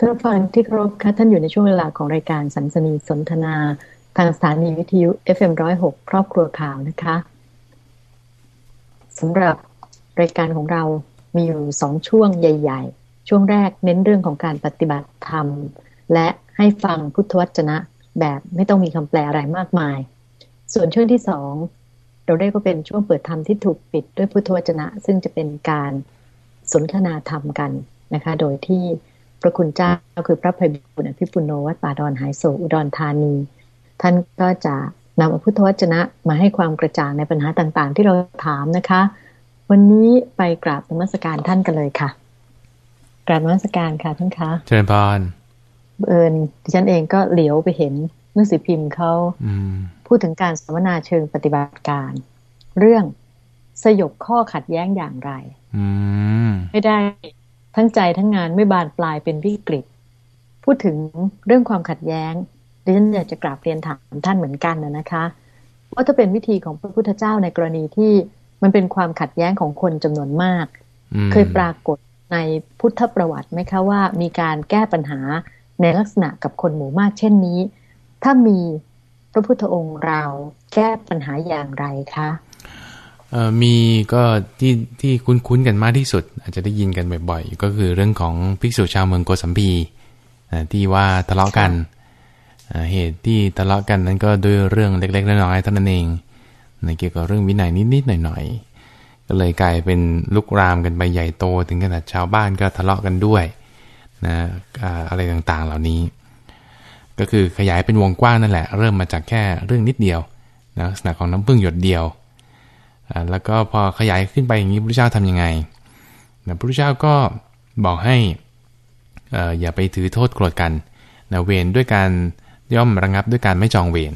ท่านฟังที่เคารพคะท่านอยู่ในช่วงเวลาของรายการสันสนีสนทนาทางสถานีวิทยุ FM106 ครอบครัวข่าวนะคะสำหรับรายการของเรามีอยู่สองช่วงใหญ่ ๆ ช่วงแรกเน้นเรื่องของการปฏิบัติธรรม และให้ฟังพุทธวจนะแบบไม่ต้องมีคำแปลอะไรมากมาย ส่วนช่วงที่สองเราได้ก็เป็นช่วงเปิดธรรมที่ถูกปิดด้วยพุทธวจนะ ซึ่งจะเป็นการสนทนาธรรมกันนะคะ โดยที่ พระคุณเจ้าคือพระภัยบุญอภิปุโนวัดป่าดอนหายโศอุดรธานี ท่านก็จะนำพุทธวจนะมาให้ความกระจ่างในปัญหาต่างๆ ที่เราถามนะคะ วันนี้ไปกราบนมัสการท่านกันเลยค่ะ กราบนมัสการค่ะท่านคะเชิญพรเอิญดิฉันเองก็เหลียวไปเห็นหนังสือพิมพ์เขาพูดถึงการสัมมนาเชิงปฏิบัติการ เรื่องสยบข้อขัดแย้งอย่างไรไม่ได้ ทั้งใจทั้งงานไม่บานปลายเป็นวิกฤต พูดถึงเรื่องความขัดแย้งดิฉันอยากจะกราบเรียนถามท่านเหมือนกันนะคะว่าถ้าเป็นวิธีของพระพุทธเจ้าในกรณีที่มันเป็นความขัดแย้งของคนจำนวนมาก เคยปรากฏในพุทธประวัติไหมคะว่ามีการแก้ปัญหาในลักษณะกับคนหมู่มากเช่นนี้ ถ้ามีพระพุทธองค์เราแก้ปัญหาอย่างไรคะ มีก็ที่ที่คุ้นๆกันมากที่สุด อาจจะได้ยินกันบ่อยๆก็คือเรื่องของภิกษุชาวเมืองโกสัมพีที่ว่าทะเลาะกันเหตุที่ทะเลาะกันนั้นก็ด้วยเรื่องเล็กๆน้อยๆเท่านั้นเองในเกี่ยวกับเรื่องวินัยนิดๆหน่อยๆก็เลยกลายเป็นลุกรามกันไปใหญ่โตถึงขนาดชาวบ้านก็ทะเลาะกันด้วยนะอะไรต่างๆเหล่านี้ ก็คือขยายเป็นวงกว้างนั่นแหละ เริ่มมาจากแค่เรื่องนิดเดียวนะลักษณะของน้ำพึ่งหยดเดียว แล้วก็พอขยายขึ้นไปอย่างนี้พระเจ้าทํำยังไงนะพระเจ้าก็บอกให้อย่าไปถือโทษโกรธกันนะเวรด้วยการย่อมระงับด้วยการไม่จองเวร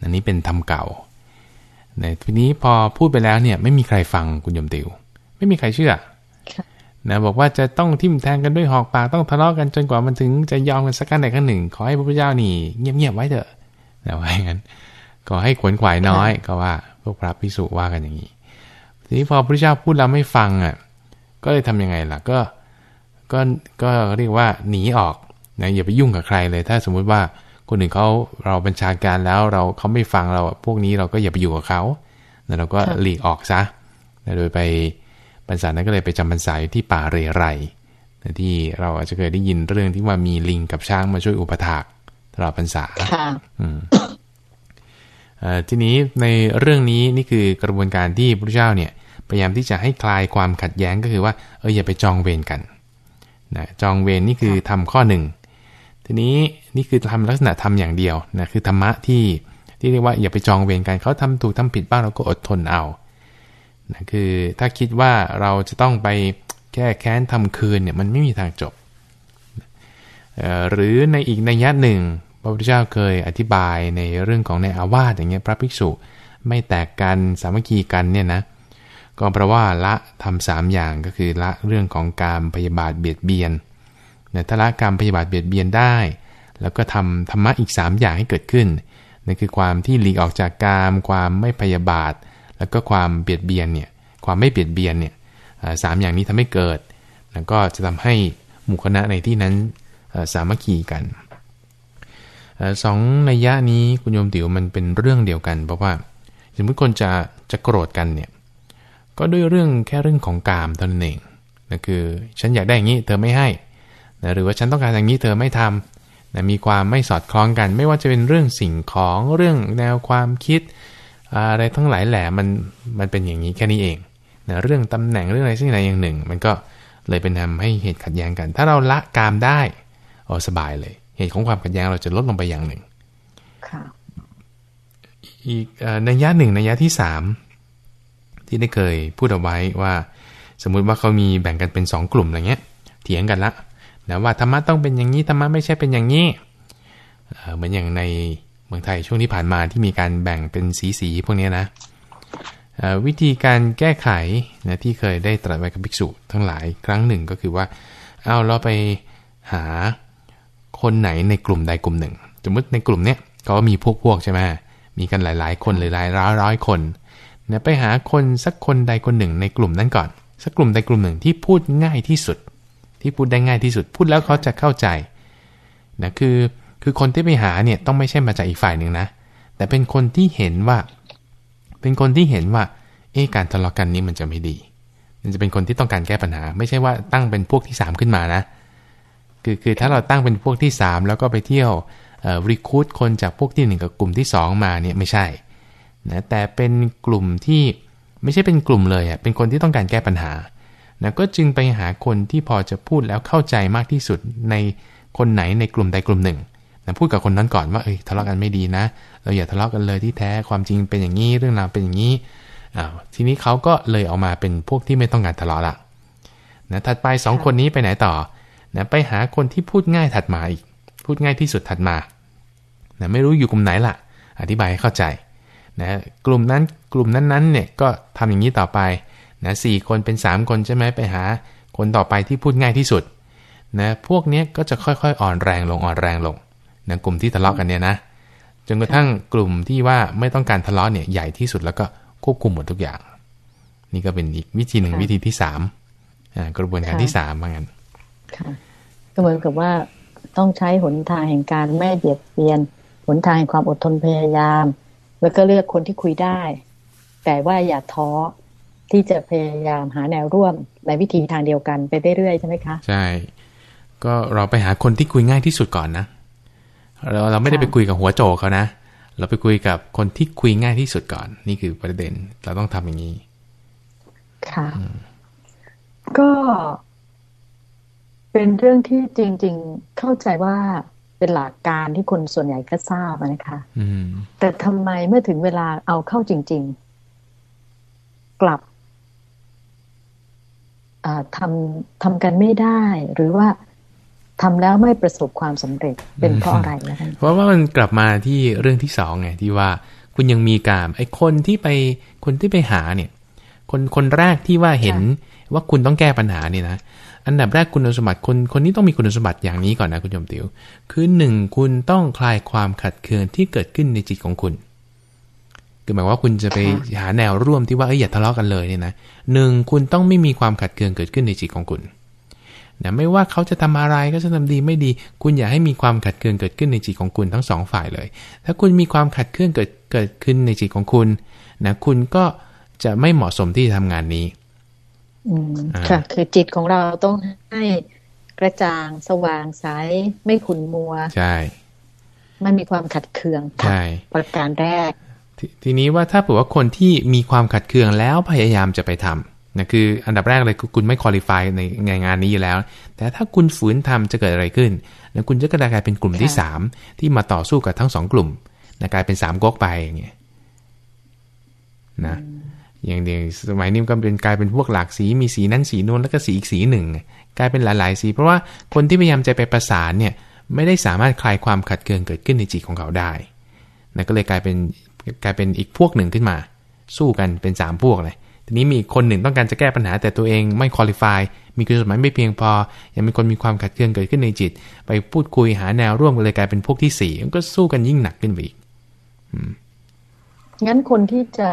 อันนี้เป็นธรรมเก่าในทีนี้พอพูดไปแล้วเนี่ยไม่มีใครฟังคุณยมติว ไม่มีใครเชื่อนะบอกว่าจะต้องทิ่มแทงกันด้วยหอกปากต้องทะเลาะกันจนกว่ามันถึงจะยอมกันสักกันใดขั้นหนึ่ง ขอให้พระพุทธเจ้านี่เงียบๆไว้เถอะนะว่าอย่างนั้นก็ให้ขวนขวายน้อยก็ว่าพ วกพระพิสุว่ากันอย่างนี้ ทีนี้พอพระเจ้าพูดแล้วไม่ฟังอะ ก็เลยทํำยังไงล่ะ ก็ ก็ ก็เรียกว่าหนีออกนะอย่าไปยุ่งกับใครเลย ถ้าสมมุติว่าคนอื่นเขาเราบัญชาการแล้วเราเขาไม่ฟังเราพวกนี้เราก็อย่าไปอยู่กับเขาแล้วเราก็หลีกออกซะโดยไปพรรษานั้นก็เลยไปจำพรรษาอยู่ที่ป่าเรไรที่เราอาจจะเคยได้ยินเรื่องที่ว่ามีลิงกับช้างมาช่วยอุปถากตลอดพรรษา ทีนี้ในเรื่องนี้นี่คือกระบวนการที่พระเจ้าเนี่ยพยายามที่จะให้คลายความขัดแย้งก็คือว่าเอออย่าไปจองเวรกันนะจองเวรนี่คือทำข้อหนึ่งทีนี้นี่คือทำลักษณะทำอย่างเดียวนะคือธรรมะที่ที่เรียกว่าอย่าไปจองเวรกันเขาทำถูกทำผิดบ้างเราก็อดทนเอานะคือถ้าคิดว่าเราจะต้องไปแก้แค้นทำคืนเนี่ยมันไม่มีทางจบหรือในอีกนัยยะหนึ่ง ระพุทธเจ้าเคยอธิบายในเรื่องของในอาวาสอย่างเงี้ยพระภิกษุไม่แตกกันสามัคคีกันเนี่ยนะก็เพราะว่าละทำสามอย่างก็คือละเรื่องของการพยาบาทเบียดเบียนนะถ้าละการพยาบาทเบียดเบียนได้ แล้วก็ทำธรรมะอีก 3 อย่างให้เกิดขึ้นนั่นคือความที่หลีกออกจากกามความไม่พยาบาท แล้วก็ความเบียดเบียนเนี่ยความไม่เบียดเบียนเนี่ยสามอย่างนี้ทำให้เกิด แล้วก็จะทำให้หมู่คณะในที่นั้นสามัคคีกัน สองนัยยะนี้คุณโยมติ๋วมันเป็นเรื่องเดียวกันเพราะว่า สมมติคนจะจะโกรธกันเนี่ยก็ด้วยเรื่องแค่เรื่องของกามเท่านั้นเองนั่นคือฉันอยากได้อย่างนี้เธอไม่ให้นะหรือว่าฉันต้องการอย่างนี้เธอไม่ทำนะมีความไม่สอดคล้องกัน ไม่ว่าจะเป็นเรื่องสิ่งของเรื่องแนวความคิด อะไรทั้งหลายแหละมันมันเป็นอย่างนี้แค่นี้เองนะเรื่องตำแหน่งเรื่องอะไรสิ่งใดอย่างหนึ่ง มันก็เลยเป็นทำให้เหตุขัดแย้งกัน ถ้าเราละกามได้โอ้สบายเลย เหตุของความขัดแย้งเราจะลดลงไปอย่างหนึ่งอีกในยะหนึ่งในยะที่สามที่ได้เคยพูดเอาไว้ว่า สมมุติว่าเขามีแบ่งกันเป็นสองกลุ่มอะไรเงี้ย เถียงกันละนะว่าธรรมะต้องเป็นอย่างนี้ธรรมะไม่ใช่เป็นอย่างนี้เหมือนอย่างในเมืองไทยช่วงที่ผ่านมาที่มีการแบ่งเป็นสีสีพวกนี้นะวิธีการแก้ไขนะที่เคยได้ตรัสไว้กับภิกษุทั้งหลายครั้งหนึ่งก็คือว่า เอาเราไปหา คนไหนในกลุ่มใดกลุ่มหนึ่ง สมมติในกลุ่มเนี้ยก็มีพวกพวกใช่ไหมมีกันหลาย ๆ คนหรือหลายร้อยร้อยคนเนี่ยไปหาคนสักคนใดคนหนึ่งในกลุ่มนั้นก่อน สักกลุ่มใดกลุ่มหนึ่งที่พูดง่ายที่สุดที่ที่พูดได้ง่ายที่สุด พูดแล้วเขาจะเข้าใจนะคือคือคนที่ไปหาเนี่ยต้องไม่ใช่มาจากอีกฝ่ายหนึ่งนะ แต่เป็นคนที่เห็นว่า เป็นคนที่เห็นว่าเอ๊การทะเลาะกันนี้มันจะไม่ดี มันจะเป็นคนที่ต้องการแก้ปัญหา ไม่ใช่ว่าตั้งเป็นพวกที่ 3 ขึ้นมานะ คือคือถ้าเราตั้งเป็นพวกที่ 3 แล้วก็ไปเที่ยวรีคูดคนจากพวกที่ 1 กับกลุ่มที่ 2 มาเนี่ยไม่ใช่นะแต่เป็นกลุ่มที่ไม่ใช่เป็นกลุ่มเลยอะเป็นคนที่ต้องการแก้ปัญหานะก็จึงไปหาคนที่พอจะพูดแล้วเข้าใจมากที่สุดในคนไหนในกลุ่มใดกลุ่มหนึ่งนะพูดกับคนนั้นก่อนว่าเอ้ยทะเลาะกันไม่ดีนะ เราอย่าทะเลาะกันเลยที่แท้ความจริงเป็นอย่างนี้เรื่องราวเป็นอย่างนี้อ้าวทีนี้เขาก็เลยออกมาเป็นพวกที่ไม่ต้องการทะเลาะละนะถัดไป 2 คนนี้ไปไหนต่อ นะไปหาคนที่พูดง่ายถัดมาอีก พูดง่ายที่สุดถัดมานะไม่รู้อยู่กลุ่มไหนล่ะ อธิบายให้เข้าใจนะกลุ่มนั้นกลุ่มนั้นๆเนี่ยก็ทำอย่างนี้ต่อไปนะสคนเป็น 3 คนใช่ไหมไปหา คนต่อไปที่พูดง่ายที่สุดนะพวกนี้ก็จะค่อยๆ อ่อนแรงลงอ่อนแรงลงนะกลุ่มที่ทะเลาะกันเนี่ยนะจนกระทั่งกลุ่มที่ว่าไม่ต้องการทะเลาะเนี่ยใหญ่ที่สุดแล้วก็ควบคุมหมดทุกอย่าง นี่ก็เป็นอีกวิธีหนึ่งวิธีที่สามกระบวนการที่สามเหมือนกัน ก็เหมือนกับว่าต้องใช้หนทางแห่งการไม่เบียดเบียน หนทางแห่งความอดทนพยายาม แล้วก็เลือกคนที่คุยได้ แต่ว่าอย่าท้อที่จะพยายามหาแนวร่วมในวิธีทางเดียวกันไปเรื่อยๆใช่ไหมคะ ใช่ ก็เราไปหาคนที่คุยง่ายที่สุดก่อนนะเราเราไม่ได้ไปคุยกับหัวโจกเขานะ เราไปคุยกับคนที่คุยง่ายที่สุดก่อน นี่คือประเด็น เราต้องทำอย่างนี้ ค่ะ ก็ เป็นเรื่องที่จริง ๆ เข้าใจว่าเป็นหลักการที่คนส่วนใหญ่ก็ทราบนะคะแต่ทำไมเมื่อถึงเวลาเอาเข้าจริง ๆ กลับทำทำกันไม่ได้ หรือว่าทำแล้วไม่ประสบความสำเร็จเป็นเพราะอะไรนะเพราะว่ามันกลับมาที่เรื่องที่สองไงที่ว่าคุณยังมีการไอ้คนที่ไปคนที่ไปหาเนี่ย คนคนแรกที่ว่าเห็นว่าคุณต้องแก้ปัญหาเนี่ยนะ อันดับแรกคุณสมบัติคนคนนี้ต้องมีคุณสมบัติอย่างนี้ก่อนนะคุณยมติว คือหนึ่งคุณต้องคลายความขัดเคืองที่เกิดขึ้นในจิตของคุณ คือหมายว่าคุณจะไปหาแนวร่วมที่ว่าเอ้ยอย่าทะเลาะกันเลยเนี่ยนะหนึ่งคุณต้องไม่มีความขัดเคืองเกิดขึ้นในจิตของคุณนะไม่ว่าเขาจะทำอะไรก็จะทำดีไม่ดี คุณอย่าให้มีความขัดเคืองเกิดขึ้นในจิตของคุณทั้งสองฝ่ายเลย ถ้าคุณมีความขัดเคืองเกิดเกิดขึ้นในจิตของคุณนะคุณก็จะไม่เหมาะสมที่จะทำงานนี้ ค่ะ คือจิตของเราต้องให้กระจ่างสว่างใสไม่ขุ่นมัว ใช่มันมีความขัดเคืองใช่ประการแรกททีนี้ว่าถ้าเผื่อว่าคนที่มีความขัดเคืองแล้วพยายามจะไปทำนะคืออันดับแรกเลยคือคุณไม่คุริฟายในงานงานนี้อยู่แล้ว แต่ถ้าคุณฝืนทำจะเกิดอะไรขึ้นนะคุณจะกลายเป็นกลุ่มที่สามที่มาต่อสู้กับทั้งสองกลุ่มนะกลายเป็นสามก๊กไปอย่างเงี้ยนะ อย่างเดียวสมัยนี้ก็เป็นกลายเป็นพวกหลากสีมีสีนั้นสีนู้นแล้วก็สีอีกสีหนึ่ง กลายเป็นหลาย ๆ สี เพราะว่าคนที่พยายามจะไปประสานเนี่ยไม่ได้สามารถคลายความขัดเคืองเกิดขึ้นในจิตของเขาได้นะก็เลยกลายเป็นกลายเป็นอีกพวกหนึ่งขึ้นมา สู้กันเป็นสามพวกเลยทีนี้มีคนหนึ่งต้องการจะแก้ปัญหาแต่ตัวเองไม่คุริฟายมีคุณสมบัติไม่เพียงพอ ยังมีคนมีความขัดเคืองเกิดขึ้นในจิต ไปพูดคุยหาแนวร่วมกันเลยกลายเป็นพวกที่สี่ก็สู้กันยิ่งหนักขึ้นไปอีกงั้นคนที่จะ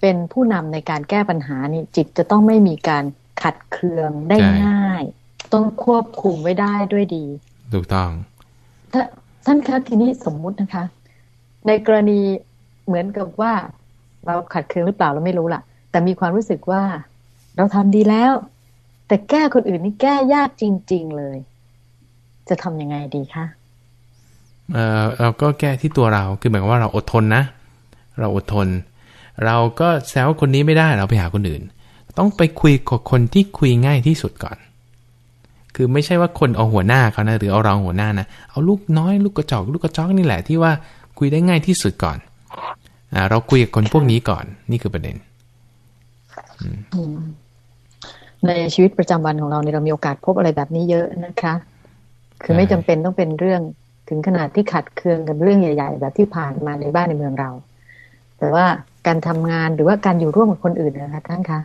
เป็นผู้นำในการแก้ปัญหานี่จิตจะต้องไม่มีการขัดเคืองได้ง่าย ต้องควบคุมไว้ได้ด้วยดี ถูกต้องถ้าท่านคะทีนี้สมมุตินะคะ ในกรณีเหมือนกับว่า เราขัดเคืองหรือเปล่าเราไม่รู้ล่ะ แต่มีความรู้สึกว่า เราทำดีแล้ว แต่แก้คนอื่นนี่แก้ยากจริง ๆเลย จะทำยังไงดีคะเออเราก็แก้ที่ตัวเราคือหมายความว่าเราอดทนนะ เราอดทน เราก็แซวคนนี้ไม่ได้เราไปหาคนอื่น ต้องไปคุยกับคนที่คุยง่ายที่สุดก่อน คือไม่ใช่ว่าคนเอาหัวหน้าเขานะหรือเอาเราหัวหน้านะเอาลูกน้อยลูกกระจอกลูกกระจอกนี่แหละที่ว่าคุยได้ง่ายที่สุดก่อนอ่าเราคุยกับคนพวกนี้ก่อน นี่คือประเด็นในชีวิตประจำวันของเราเนี่ยเรามีโอกาสพบอะไรแบบนี้เยอะนะคะ คือไม่จำเป็นต้องเป็นเรื่องถึงขนาดที่ขัดเคืองกันเรื่องใหญ่ ๆ แบบที่ผ่านมาในบ้านในเมืองเรา แต่ว่า การทำงานหรือว่าการอยู่ร่วมกับคนอื่นนะคะท่านคะ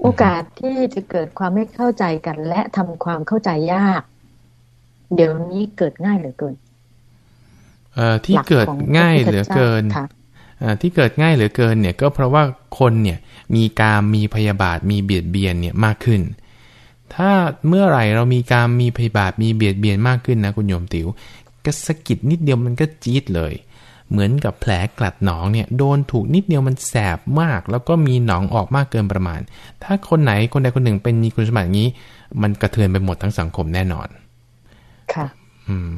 โอกาสที่จะเกิดความไม่เข้าใจกัน และทำความเข้าใจยาก เดี๋ยวนี้เกิดง่ายเหลือเกินเอ่อที่เกิดง่ายเหลือเกินที่เกิดง่ายเหลือเกินเนี่ยก็เพราะว่าคนเนี่ยมีการมีพยาบาทมีเบียดเบียนเนี่ยมากขึ้นทถ้าเมื่อไหร่เรามีการมีพยาบาทมีเบียดเบียนมากขึ้นนะคุณโยมติว๋วก็สะกิดนิดเดียวมันก็จี๊ดเลย เหมือนกับแผลกลัดหนองเนี่ยโดนถูกนิดเดียวมันแสบมาก แล้วก็มีหนองออกมากเกินประมาณ ถ้าคนไหนคนใดคนหนึ่งเป็นมีคุณสมบัตินี้ มันกระเทือนไปหมดทั้งสังคมแน่นอน ค่ะ อืม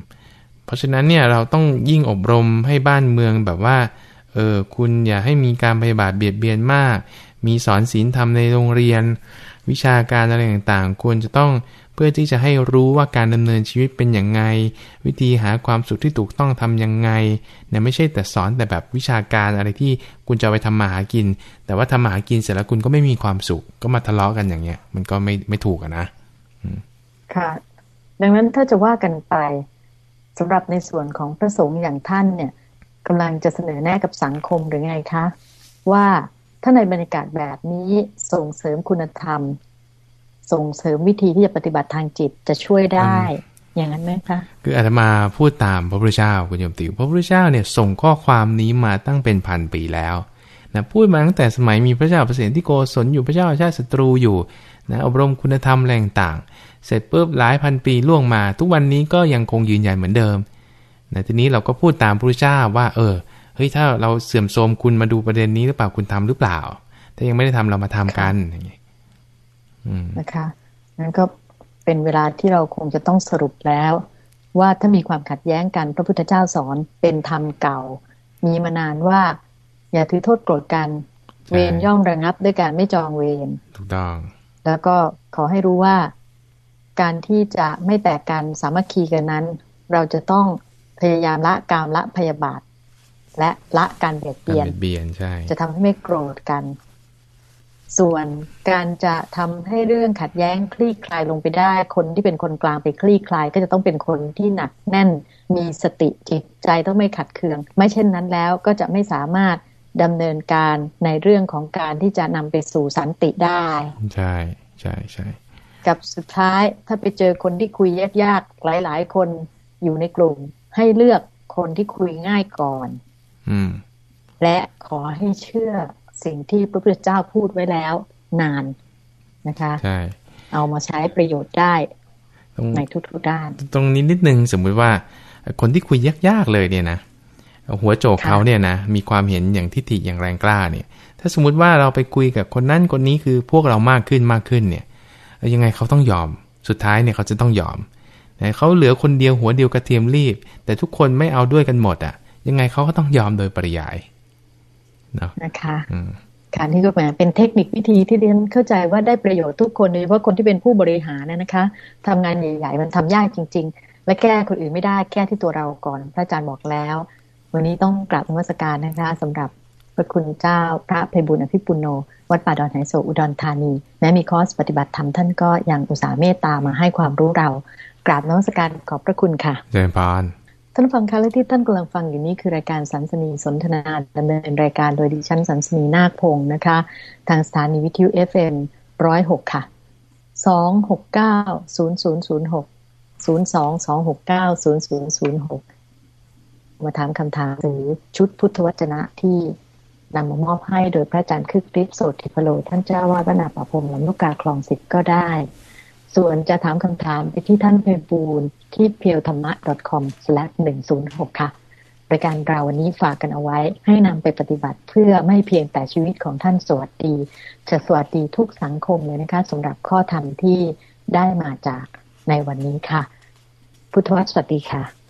เพราะฉะนั้นเนี่ยเราต้องยิ่งอบรมให้บ้านเมืองแบบว่า เออคุณอย่าให้มีการพยาบาทเบียดเบียนมาก มีสอนศีลธรรมในโรงเรียน วิชาการอะไรต่างๆ ควรจะต้องเพื่อที่จะให้รู้ว่าการดำเนินชีวิตเป็นอย่างไง วิธีหาความสุขที่ถูกต้องทํำยังไงเนี่ยไม่ใช่แต่สอนแต่แบบวิชาการอะไรที่คุณจะไปทำมาหากิน แต่ว่าทำมาหากินเสร็จแล้วคุณก็ไม่มีความสุขก็มาทะเลาะกันอย่างเงี้ย มันก็ไม่ไม่ถูกนะค่ะ ดังนั้นถ้าจะว่ากันไปสำหรับในส่วนของพระสงฆ์อย่างท่านเนี่ยกำลังจะเสนอแนะกับสังคมหรือไงคะ ว่าถ้าในบรรยากาศแบบนี้ส่งเสริมคุณธรรม ส่งเสริมวิธีที่จะปฏิบัติทางจิตจะช่วยได้ อย่างนั้นไหมคะคืออาตมาพูดตามพระพุทธเจ้าคุณโยมติวพระพุทธเจ้าเนี่ยส่งข้อความนี้มาตั้งเป็นพันปีแล้วนะพูดมาตั้งแต่สมัยมีพระเจ้าเปรตที่โกศลอยู่พระเจ้าชาติศัตรูอยู่นะอบรมคุณธรรมแรงต่าง เสร็จปุ๊บหลายพันปีล่วงมา ทุกวันนี้ก็ยังคงยืนยันเหมือนเดิมนะทีนี้เราก็พูดตามพระพุทธเจ้าว่า เออเฮ้ยถ้าเราเสื่อมโทรมคุณมาดูประเด็นนี้หรือเปล่าคุณทำหรือเปล่า ถ้ายังไม่ได้ทำเรามาทำกันอย่างนี้ นะคะนั้นก็เป็นเวลาที่เราคงจะต้องสรุปแล้ว ว่าถ้ามีความขัดแย้งกันพระพุทธเจ้าสอนเป็นธรรมเก่า มีมานานว่า อย่าถือโทษโกรธกัน เวรย่อมระงับด้วยการไม่จองเวรถูกต้องแล้วก็ขอให้รู้ว่าการที่จะไม่แตกกันสามัคคีกันนั้น เราจะต้องพยายามละกามละพยาบาท และละการเบียดเบียนเบียนใช่ จะทำให้ไม่โกรธกัน ส่วนการจะทำให้เรื่องขัดแย้งคลี่คลายลงไปได้ คนที่เป็นคนกลางไปคลี่คลาย ก็จะต้องเป็นคนที่หนักแน่น มีสติจิตใจต้องไม่ขัดเคือง ไม่เช่นนั้นแล้วก็จะไม่สามารถดำเนินการในเรื่องของการที่จะนำไปสู่สันติได้ ใช่ใช่ใช่กับสุดท้ายถ้าไปเจอคนที่คุยยากๆหลาย ๆ คนอยู่ในกลุ่ม ให้เลือกคนที่คุยง่ายก่อน อืมและขอให้เชื่อ สิ่งที่พระพุทธเจ้าพูดไว้แล้วนานนะคะใช่เอามาใช้ประโยชน์ได้ในทุกๆด้าน ตรงนี้นิดนึงสมมุติว่า คนที่คุยยากๆเลยเนี่ยนะหัวโจกเขาเนี่ยนะมีความเห็นอย่างทิฏฐิอย่างแรงกล้าเนี่ย ถ้าสมมุติว่าเราไปคุยกับคนนั้นคนนี้คือพวกเรามากขึ้นมากขึ้นเนี่ยยังไงเขาต้องยอม สุดท้ายเนี่ยเขาจะต้องยอมแต่เขาเหลือคนเดียวหัวเดียวกระเทียมรีบ แต่ทุกคนไม่เอาด้วยกันหมดอะ ยังไงเขาก็ต้องยอมโดยปริยาย นะคะการที่ก็แหมเป็นเทคนิควิธีที่เรียนเข้าใจว่าได้ประโยชน์ทุกคนโดยเฉพาะคนที่เป็นผู้บริหารนะคะทำงานใหญ่ ๆ มันทำยากจริง ๆ และแก้คนอื่นไม่ได้แก้ที่ตัวเราก่อน พระอาจารย์บอกแล้ว วันนี้ต้องกราบนมัสการนะคะสำหรับพระคุณเจ้าพระเพบุญอภิปุโน วัดป่าดอนไหโศอุดรธานี แม้มีคอร์สปฏิบัติธรรมท่านก็ยังอุตส่าห์เมตตามาให้ความรู้เรา กราบนมัสการขอบพระคุณค่ะเจริญพาน ท่านฟังคะและที่ท่านกำลังฟังอยู่นี้คือรายการสันสนีสนทนาดำเนินรายการโดยดิฉันสันสนีนาคพงศ์นะคะ ทางสถานีวิทยุ FM ร้อยหกค่ะสองหกเก้าศูนย์ศูนย์ศูนย์หกศูนย์สองสองหกเก้าศูนย์ศูนย์ศูนย์หกมาถามคำถามหรือชุดพุทธวจนะที่นำมามอบให้โดยพระอาจารย์คึกฤทธิ์โสติพโล ท่านเจ้าวาดนาประพรมลำลูกกาคลองสิบก็ได้ ส่วนจะถามคำถามไปที่ท่านเพบูลที่เพียวธรรมะ .com/ 106 ค่ะรายการเราวันนี้ฝากกันเอาไว้ ให้นำไปปฏิบัติเพื่อไม่เพียงแต่ชีวิตของท่านสวัสดีจะสวัสดีทุกสังคมเลยนะคะสำหรับข้อธรรมที่ได้มาจากในวันนี้ค่ะ พุทธวสวัสดีค่ะ